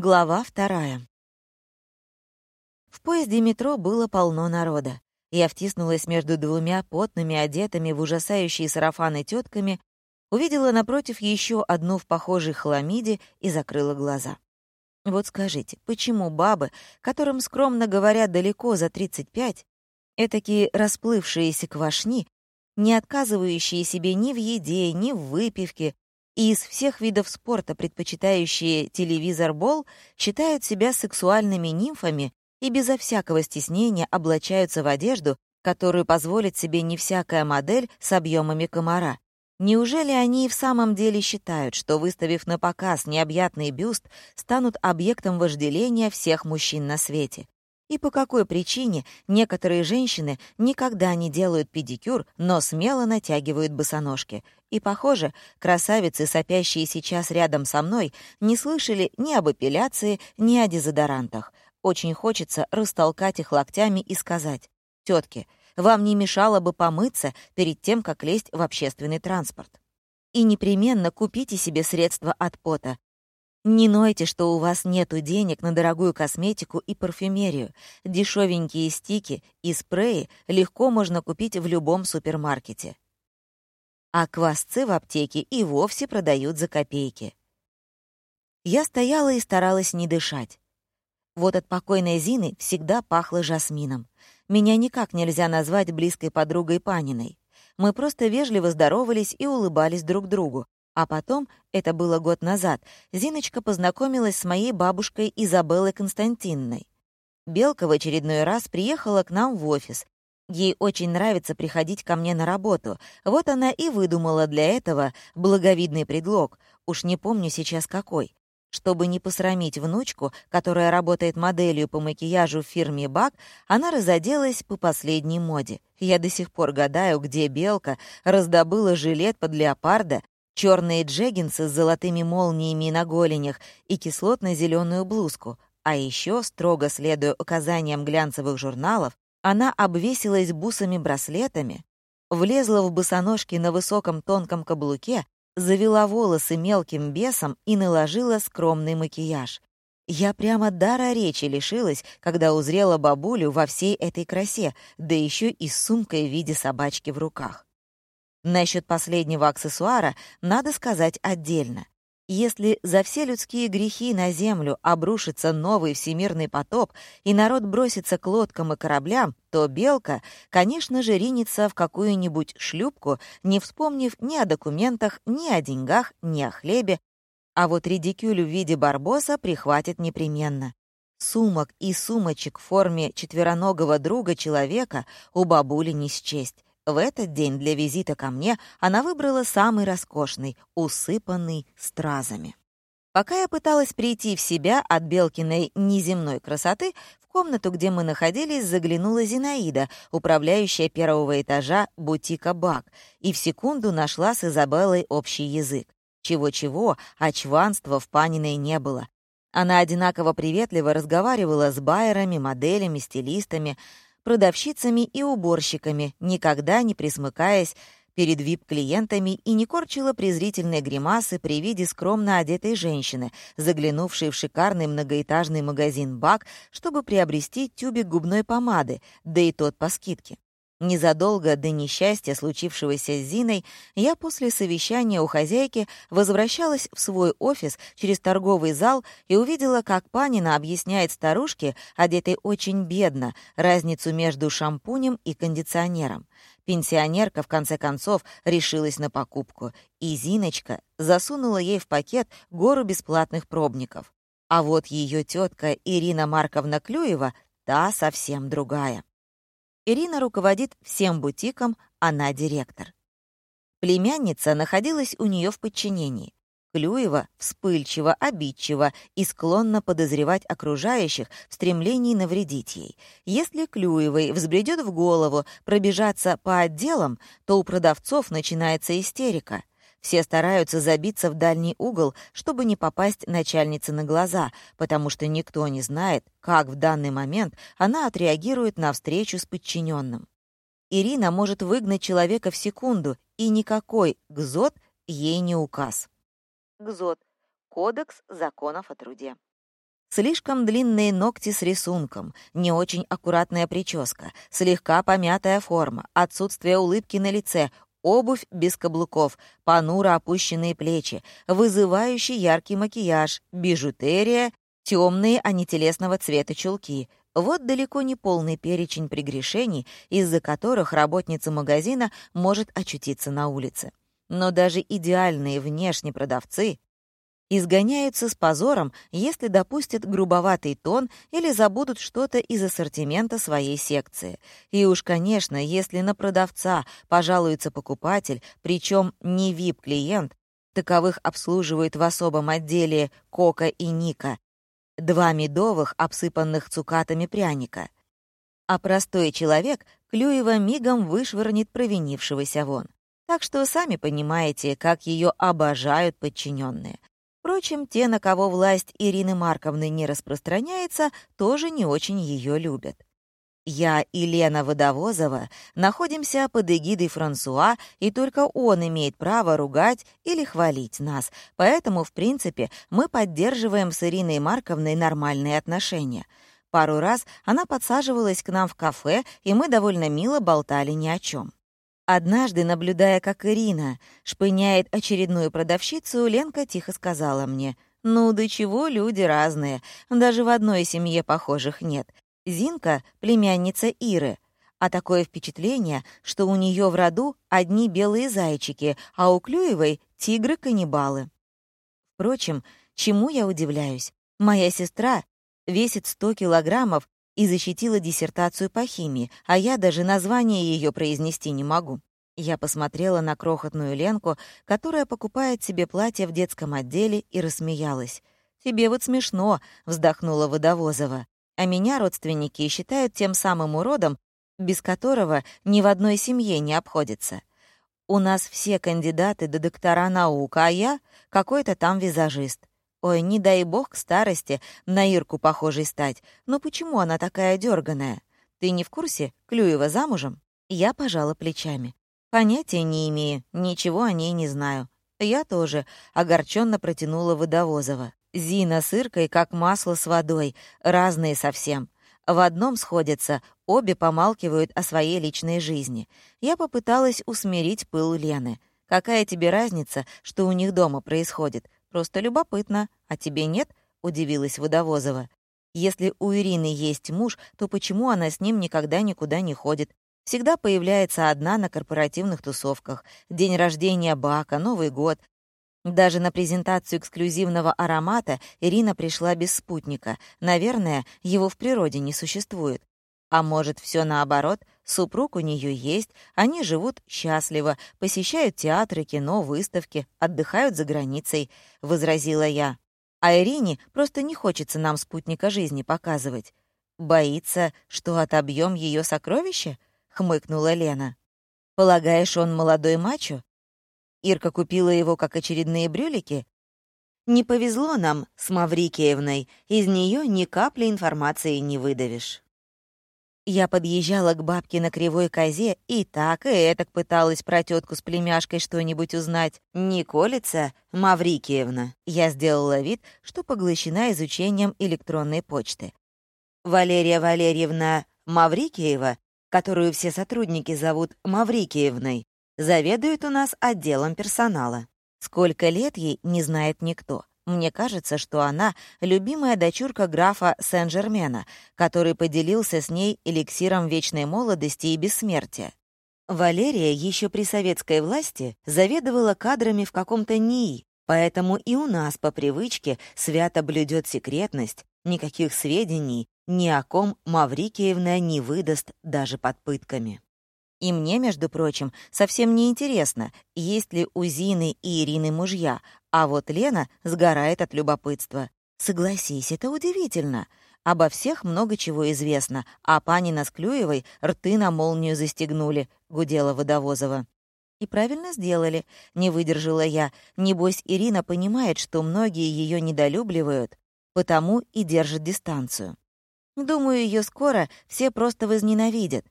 Глава вторая. В поезде метро было полно народа. Я втиснулась между двумя потными, одетыми в ужасающие сарафаны тетками, увидела напротив еще одну в похожей хламиде и закрыла глаза. Вот скажите, почему бабы, которым, скромно говоря, далеко за 35, этакие расплывшиеся квашни, не отказывающие себе ни в еде, ни в выпивке, и из всех видов спорта предпочитающие телевизор-бол считают себя сексуальными нимфами и безо всякого стеснения облачаются в одежду, которую позволит себе не всякая модель с объемами комара. Неужели они и в самом деле считают, что, выставив на показ необъятный бюст, станут объектом вожделения всех мужчин на свете? И по какой причине некоторые женщины никогда не делают педикюр, но смело натягивают босоножки? И, похоже, красавицы, сопящие сейчас рядом со мной, не слышали ни об эпиляции, ни о дезодорантах. Очень хочется растолкать их локтями и сказать, «Тётки, вам не мешало бы помыться перед тем, как лезть в общественный транспорт. И непременно купите себе средства от пота, не нойте, что у вас нету денег на дорогую косметику и парфюмерию. Дешевенькие стики и спреи легко можно купить в любом супермаркете. А квасцы в аптеке и вовсе продают за копейки. Я стояла и старалась не дышать. Вот от покойной Зины всегда пахло жасмином. Меня никак нельзя назвать близкой подругой Паниной. Мы просто вежливо здоровались и улыбались друг другу, а потом, это было год назад, Зиночка познакомилась с моей бабушкой Изабеллой Константинной. Белка в очередной раз приехала к нам в офис. Ей очень нравится приходить ко мне на работу. Вот она и выдумала для этого благовидный предлог, уж не помню сейчас какой. Чтобы не посрамить внучку, которая работает моделью по макияжу в фирме «Бак», она разоделась по последней моде. Я до сих пор гадаю, где Белка раздобыла жилет под леопарда, черные джеггинсы с золотыми молниями на голенях и кислотно-зеленую блузку, а еще, строго следуя указаниям глянцевых журналов, она обвесилась бусами-браслетами, влезла в босоножки на высоком тонком каблуке, завела волосы мелким бесом и наложила скромный макияж. Я прямо дара речи лишилась, когда узрела бабулю во всей этой красе, да еще и с сумкой в виде собачки в руках. Насчет последнего аксессуара надо сказать отдельно. Если за все людские грехи на землю обрушится новый всемирный потоп, и народ бросится к лодкам и кораблям, то белка, конечно же, ринется в какую-нибудь шлюпку, не вспомнив ни о документах, ни о деньгах, ни о хлебе, а вот редикюль в виде барбоса прихватит непременно. Сумок и сумочек в форме четвероногого друга человека у бабули не счесть. В этот день для визита ко мне она выбрала самый роскошный, усыпанный стразами. Пока я пыталась прийти в себя от Белкиной неземной красоты, в комнату, где мы находились, заглянула Зинаида, управляющая первого этажа бутика «Бак», и в секунду нашла с Изабеллой общий язык. Чего-чего, а чванства в Паниной не было. Она одинаково приветливо разговаривала с байерами, моделями, стилистами, продавщицами и уборщиками, никогда не присмыкаясь перед вип-клиентами и не корчила презрительные гримасы при виде скромно одетой женщины, заглянувшей в шикарный многоэтажный магазин «Бак», чтобы приобрести тюбик губной помады, да и тот по скидке. Незадолго до несчастья, случившегося с Зиной, я после совещания у хозяйки возвращалась в свой офис через торговый зал и увидела, как Панина объясняет старушке, одетой очень бедно, разницу между шампунем и кондиционером. Пенсионерка, в конце концов, решилась на покупку, и Зиночка засунула ей в пакет гору бесплатных пробников. А вот ее тетка Ирина Марковна Клюева — та совсем другая. Ирина руководит всем бутиком, она директор. Племянница находилась у нее в подчинении. Клюева вспыльчива, обидчива и склонна подозревать окружающих в стремлении навредить ей. Если Клюевой взбредет в голову пробежаться по отделам, то у продавцов начинается истерика. Все стараются забиться в дальний угол, чтобы не попасть начальнице на глаза, потому что никто не знает, как в данный момент она отреагирует на встречу с подчиненным. Ирина может выгнать человека в секунду, и никакой ГЗОТ ей не указ. ГЗОТ — Кодекс законов о труде. Слишком длинные ногти с рисунком, не очень аккуратная прическа, слегка помятая форма, отсутствие улыбки на лице, обувь без каблуков, понуро опущенные плечи, вызывающий яркий макияж, бижутерия, темные, а не телесного цвета чулки. Вот далеко не полный перечень прегрешений, из-за которых работница магазина может очутиться на улице. Но даже идеальные внешне продавцы изгоняются с позором, если допустят грубоватый тон или забудут что-то из ассортимента своей секции. И уж, конечно, если на продавца пожалуется покупатель, причем не VIP-клиент, таковых обслуживают в особом отделе Кока и Ника, два медовых, обсыпанных цукатами пряника. А простой человек Клюева мигом вышвырнет провинившегося вон. Так что сами понимаете, как ее обожают подчиненные. Впрочем, те, на кого власть Ирины Марковны не распространяется, тоже не очень ее любят. Я и Лена Водовозова находимся под эгидой Франсуа, и только он имеет право ругать или хвалить нас. Поэтому, в принципе, мы поддерживаем с Ириной Марковной нормальные отношения. Пару раз она подсаживалась к нам в кафе, и мы довольно мило болтали ни о чем. Однажды, наблюдая, как Ирина шпыняет очередную продавщицу, Ленка тихо сказала мне, «Ну, до чего люди разные, даже в одной семье похожих нет. Зинка — племянница Иры, а такое впечатление, что у нее в роду одни белые зайчики, а у Клюевой — тигры-каннибалы. Впрочем, чему я удивляюсь? Моя сестра весит 100 килограммов и защитила диссертацию по химии, а я даже название ее произнести не могу. Я посмотрела на крохотную Ленку, которая покупает себе платье в детском отделе, и рассмеялась. «Тебе вот смешно», — вздохнула Водовозова. «А меня родственники считают тем самым уродом, без которого ни в одной семье не обходится. У нас все кандидаты до доктора наук, а я — какой-то там визажист. Ой, не дай бог к старости на Ирку похожей стать. Но почему она такая дерганая? Ты не в курсе? Клюева замужем? Я пожала плечами. Понятия не имею, ничего о ней не знаю. Я тоже огорченно протянула Водовозова. Зина с Иркой как масло с водой, разные совсем. В одном сходятся, обе помалкивают о своей личной жизни. Я попыталась усмирить пыл Лены. Какая тебе разница, что у них дома происходит? Просто любопытно. А тебе нет?» — удивилась Водовозова. «Если у Ирины есть муж, то почему она с ним никогда никуда не ходит? Всегда появляется одна на корпоративных тусовках. День рождения Бака, Новый год. Даже на презентацию эксклюзивного аромата Ирина пришла без спутника. Наверное, его в природе не существует. А может, все наоборот, супруг у нее есть, они живут счастливо, посещают театры, кино, выставки, отдыхают за границей, — возразила я. А Ирине просто не хочется нам спутника жизни показывать. Боится, что отобьем ее сокровище? — хмыкнула Лена. Полагаешь, он молодой мачо? Ирка купила его как очередные брюлики? Не повезло нам с Маврикиевной, из нее ни капли информации не выдавишь. Я подъезжала к бабке на кривой козе и так и этак пыталась про тетку с племяшкой что-нибудь узнать. «Не колется, Маврикиевна?» Я сделала вид, что поглощена изучением электронной почты. Валерия Валерьевна Маврикиева, которую все сотрудники зовут Маврикиевной, заведует у нас отделом персонала. Сколько лет ей, не знает никто. Мне кажется, что она — любимая дочурка графа Сен-Жермена, который поделился с ней эликсиром вечной молодости и бессмертия. Валерия еще при советской власти заведовала кадрами в каком-то НИИ, поэтому и у нас по привычке свято блюдет секретность, никаких сведений ни о ком Маврикиевна не выдаст даже под пытками. И мне, между прочим, совсем не интересно, есть ли у Зины и Ирины мужья, а вот Лена сгорает от любопытства. Согласись, это удивительно. Обо всех много чего известно, а пани с Клюевой рты на молнию застегнули, гудела Водовозова. И правильно сделали, не выдержала я. Небось, Ирина понимает, что многие ее недолюбливают, потому и держит дистанцию. Думаю, ее скоро все просто возненавидят.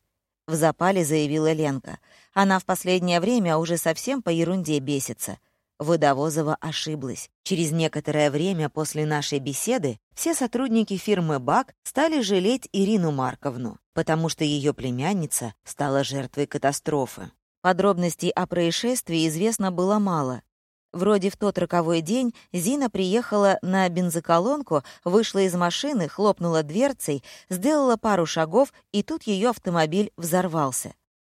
В запале заявила Ленка. Она в последнее время уже совсем по ерунде бесится. Водовозова ошиблась. Через некоторое время после нашей беседы все сотрудники фирмы «БАК» стали жалеть Ирину Марковну, потому что ее племянница стала жертвой катастрофы. Подробностей о происшествии известно было мало. Вроде в тот роковой день Зина приехала на бензоколонку, вышла из машины, хлопнула дверцей, сделала пару шагов, и тут ее автомобиль взорвался.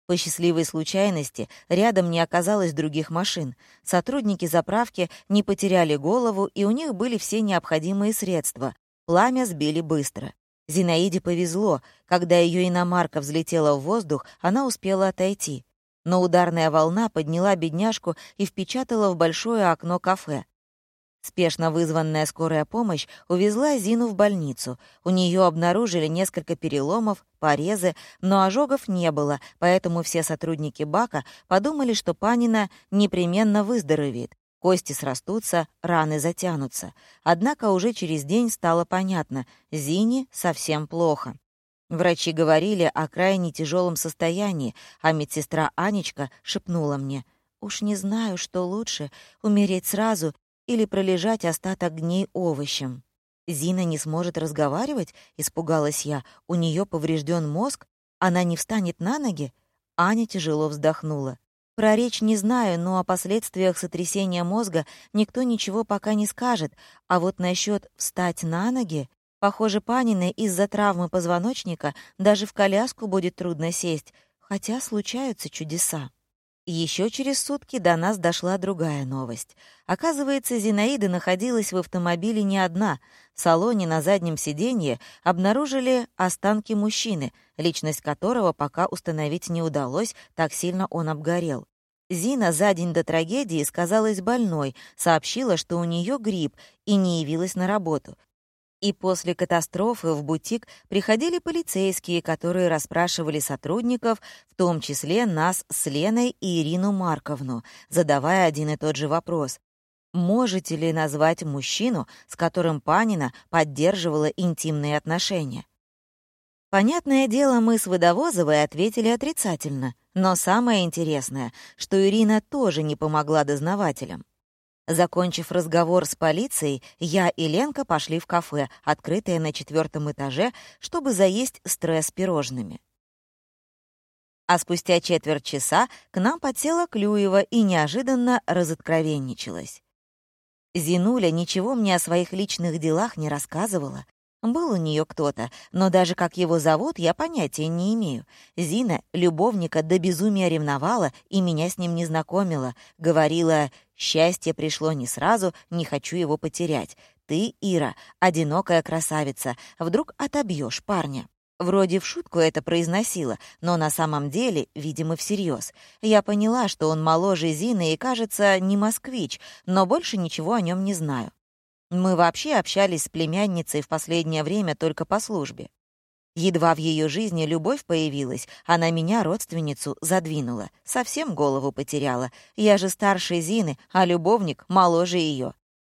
По счастливой случайности рядом не оказалось других машин. Сотрудники заправки не потеряли голову, и у них были все необходимые средства. Пламя сбили быстро. Зинаиде повезло. Когда ее иномарка взлетела в воздух, она успела отойти. Но ударная волна подняла бедняжку и впечатала в большое окно кафе. Спешно вызванная скорая помощь увезла Зину в больницу. У нее обнаружили несколько переломов, порезы, но ожогов не было, поэтому все сотрудники бака подумали, что Панина непременно выздоровеет. Кости срастутся, раны затянутся. Однако уже через день стало понятно — Зине совсем плохо. Врачи говорили о крайне тяжелом состоянии, а медсестра Анечка шепнула мне — Уж не знаю, что лучше — умереть сразу или пролежать остаток дней овощем. Зина не сможет разговаривать, испугалась я. У нее поврежден мозг, она не встанет на ноги. Аня тяжело вздохнула. Про речь не знаю, но о последствиях сотрясения мозга никто ничего пока не скажет. А вот насчет встать на ноги, похоже, Паниной из-за травмы позвоночника даже в коляску будет трудно сесть, хотя случаются чудеса. Еще через сутки до нас дошла другая новость. Оказывается, Зинаида находилась в автомобиле не одна. В салоне на заднем сиденье обнаружили останки мужчины, личность которого пока установить не удалось, так сильно он обгорел. Зина за день до трагедии сказалась больной, сообщила, что у нее грипп и не явилась на работу. И после катастрофы в бутик приходили полицейские, которые расспрашивали сотрудников, в том числе нас с Леной и Ирину Марковну, задавая один и тот же вопрос. Можете ли назвать мужчину, с которым Панина поддерживала интимные отношения? Понятное дело, мы с Водовозовой ответили отрицательно, но самое интересное, что Ирина тоже не помогла дознавателям. Закончив разговор с полицией, я и Ленка пошли в кафе, открытое на четвертом этаже, чтобы заесть стресс пирожными. А спустя четверть часа к нам подсела Клюева и неожиданно разоткровенничалась. Зинуля ничего мне о своих личных делах не рассказывала, был у нее кто-то, но даже как его зовут, я понятия не имею. Зина любовника до безумия ревновала и меня с ним не знакомила. Говорила, счастье пришло не сразу, не хочу его потерять. Ты, Ира, одинокая красавица, вдруг отобьешь парня. Вроде в шутку это произносила, но на самом деле, видимо, всерьез. Я поняла, что он моложе Зины и, кажется, не москвич, но больше ничего о нем не знаю. Мы вообще общались с племянницей в последнее время только по службе. Едва в ее жизни любовь появилась, она меня, родственницу, задвинула. Совсем голову потеряла. Я же старше Зины, а любовник моложе ее.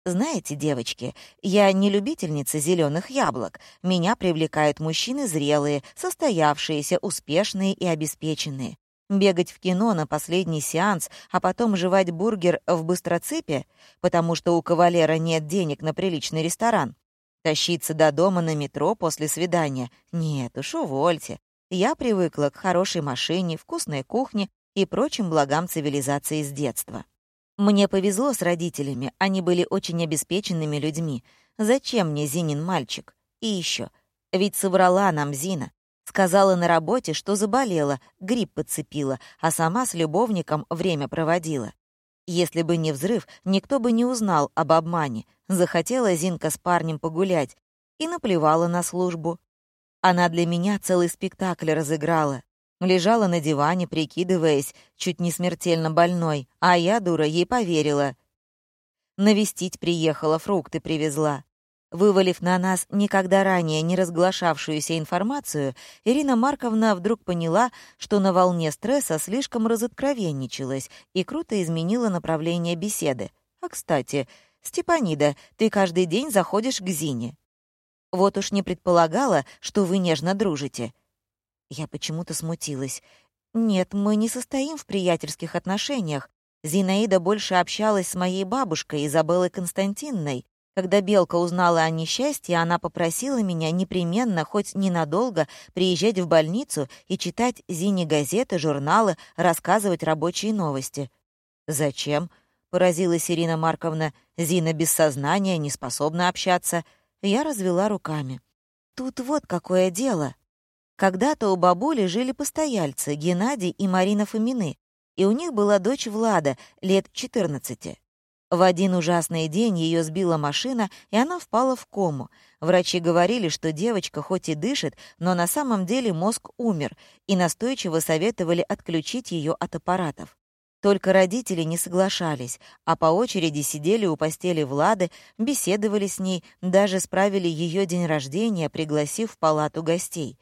Знаете, девочки, я не любительница зеленых яблок. Меня привлекают мужчины зрелые, состоявшиеся, успешные и обеспеченные. Бегать в кино на последний сеанс, а потом жевать бургер в быстроципе, потому что у кавалера нет денег на приличный ресторан. Тащиться до дома на метро после свидания. Нет уж, увольте. Я привыкла к хорошей машине, вкусной кухне и прочим благам цивилизации с детства. Мне повезло с родителями, они были очень обеспеченными людьми. Зачем мне Зинин мальчик? И еще, ведь соврала нам Зина. Сказала на работе, что заболела, грипп подцепила, а сама с любовником время проводила. Если бы не взрыв, никто бы не узнал об обмане. Захотела Зинка с парнем погулять и наплевала на службу. Она для меня целый спектакль разыграла. Лежала на диване, прикидываясь, чуть не смертельно больной, а я, дура, ей поверила. Навестить приехала, фрукты привезла. Вывалив на нас никогда ранее не разглашавшуюся информацию, Ирина Марковна вдруг поняла, что на волне стресса слишком разоткровенничалась и круто изменила направление беседы. «А, кстати, Степанида, ты каждый день заходишь к Зине. Вот уж не предполагала, что вы нежно дружите». Я почему-то смутилась. «Нет, мы не состоим в приятельских отношениях. Зинаида больше общалась с моей бабушкой Изабеллой Константинной. Когда Белка узнала о несчастье, она попросила меня непременно, хоть ненадолго, приезжать в больницу и читать Зине газеты, журналы, рассказывать рабочие новости. «Зачем?» — поразилась Ирина Марковна. «Зина без сознания, не способна общаться». Я развела руками. «Тут вот какое дело. Когда-то у бабули жили постояльцы Геннадий и Марина Фомины, и у них была дочь Влада, лет 14. В один ужасный день ее сбила машина, и она впала в кому. Врачи говорили, что девочка хоть и дышит, но на самом деле мозг умер, и настойчиво советовали отключить ее от аппаратов. Только родители не соглашались, а по очереди сидели у постели Влады, беседовали с ней, даже справили ее день рождения, пригласив в палату гостей.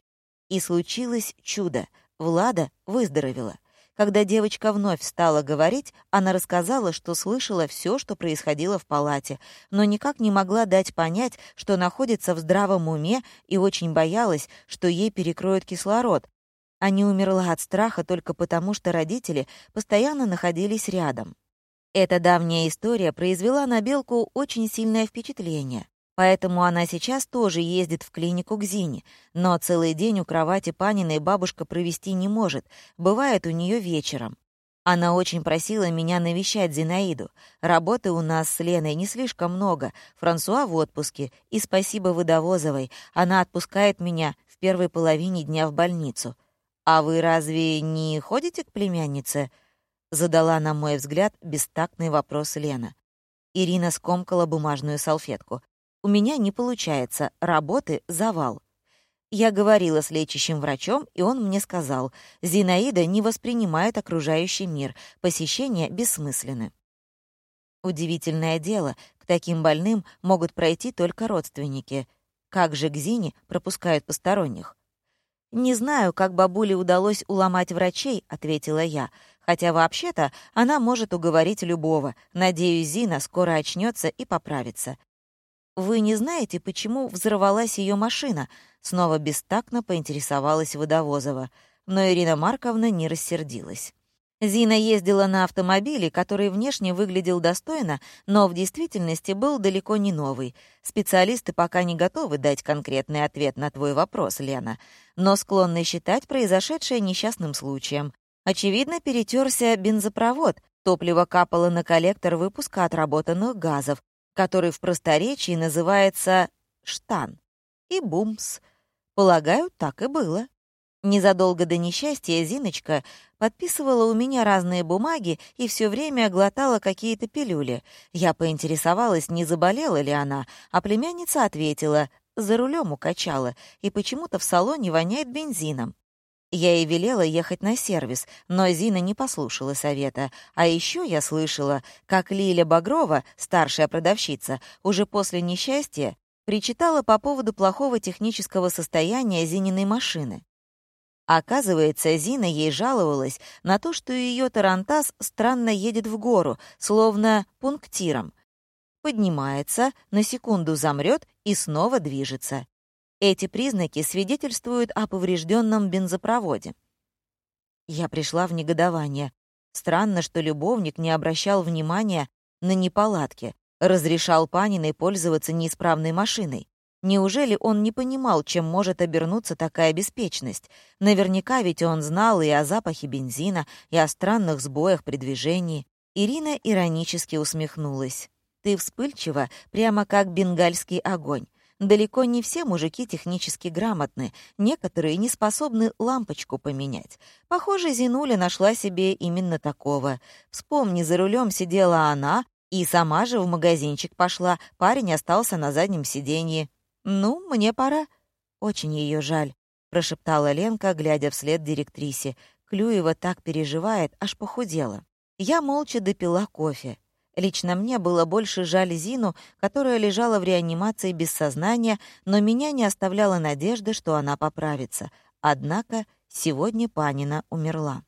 И случилось чудо. Влада выздоровела. Когда девочка вновь стала говорить, она рассказала, что слышала все, что происходило в палате, но никак не могла дать понять, что находится в здравом уме и очень боялась, что ей перекроют кислород, а не умерла от страха только потому, что родители постоянно находились рядом. Эта давняя история произвела на Белку очень сильное впечатление. Поэтому она сейчас тоже ездит в клинику к Зине, но целый день у кровати Паниной бабушка провести не может, бывает у нее вечером. Она очень просила меня навещать Зинаиду. Работы у нас с Леной не слишком много, Франсуа в отпуске, и спасибо Водовозовой, она отпускает меня в первой половине дня в больницу. «А вы разве не ходите к племяннице?» — задала, на мой взгляд, бестактный вопрос Лена. Ирина скомкала бумажную салфетку. У меня не получается, работы — завал. Я говорила с лечащим врачом, и он мне сказал, Зинаида не воспринимает окружающий мир, посещения бессмысленны. Удивительное дело, к таким больным могут пройти только родственники. Как же к Зине пропускают посторонних? «Не знаю, как бабуле удалось уломать врачей», — ответила я, «хотя вообще-то она может уговорить любого. Надеюсь, Зина скоро очнется и поправится. «Вы не знаете, почему взорвалась ее машина?» Снова бестактно поинтересовалась Водовозова, но Ирина Марковна не рассердилась. Зина ездила на автомобиле, который внешне выглядел достойно, но в действительности был далеко не новый. Специалисты пока не готовы дать конкретный ответ на твой вопрос, Лена, но склонны считать произошедшее несчастным случаем. Очевидно, перетерся бензопровод, топливо капало на коллектор выпуска отработанных газов, который в просторечии называется «штан». И бумс. Полагаю, так и было. Незадолго до несчастья Зиночка подписывала у меня разные бумаги и все время глотала какие-то пилюли. Я поинтересовалась, не заболела ли она, а племянница ответила, за рулем укачала, и почему-то в салоне воняет бензином. Я ей велела ехать на сервис, но Зина не послушала совета. А еще я слышала, как Лиля Багрова, старшая продавщица, уже после несчастья, причитала по поводу плохого технического состояния Зининой машины. Оказывается, Зина ей жаловалась на то, что ее тарантас странно едет в гору, словно пунктиром. Поднимается, на секунду замрет и снова движется. Эти признаки свидетельствуют о поврежденном бензопроводе. Я пришла в негодование. Странно, что любовник не обращал внимания на неполадки, разрешал Паниной пользоваться неисправной машиной. Неужели он не понимал, чем может обернуться такая беспечность? Наверняка ведь он знал и о запахе бензина, и о странных сбоях при движении. Ирина иронически усмехнулась. «Ты вспыльчива, прямо как бенгальский огонь. Далеко не все мужики технически грамотны, некоторые не способны лампочку поменять. Похоже, Зинуля нашла себе именно такого. Вспомни, за рулем сидела она, и сама же в магазинчик пошла, парень остался на заднем сиденье. «Ну, мне пора». «Очень ее жаль», — прошептала Ленка, глядя вслед директрисе. Клюева так переживает, аж похудела. Я молча допила кофе. Лично мне было больше жаль Зину, которая лежала в реанимации без сознания, но меня не оставляла надежды, что она поправится. Однако сегодня Панина умерла.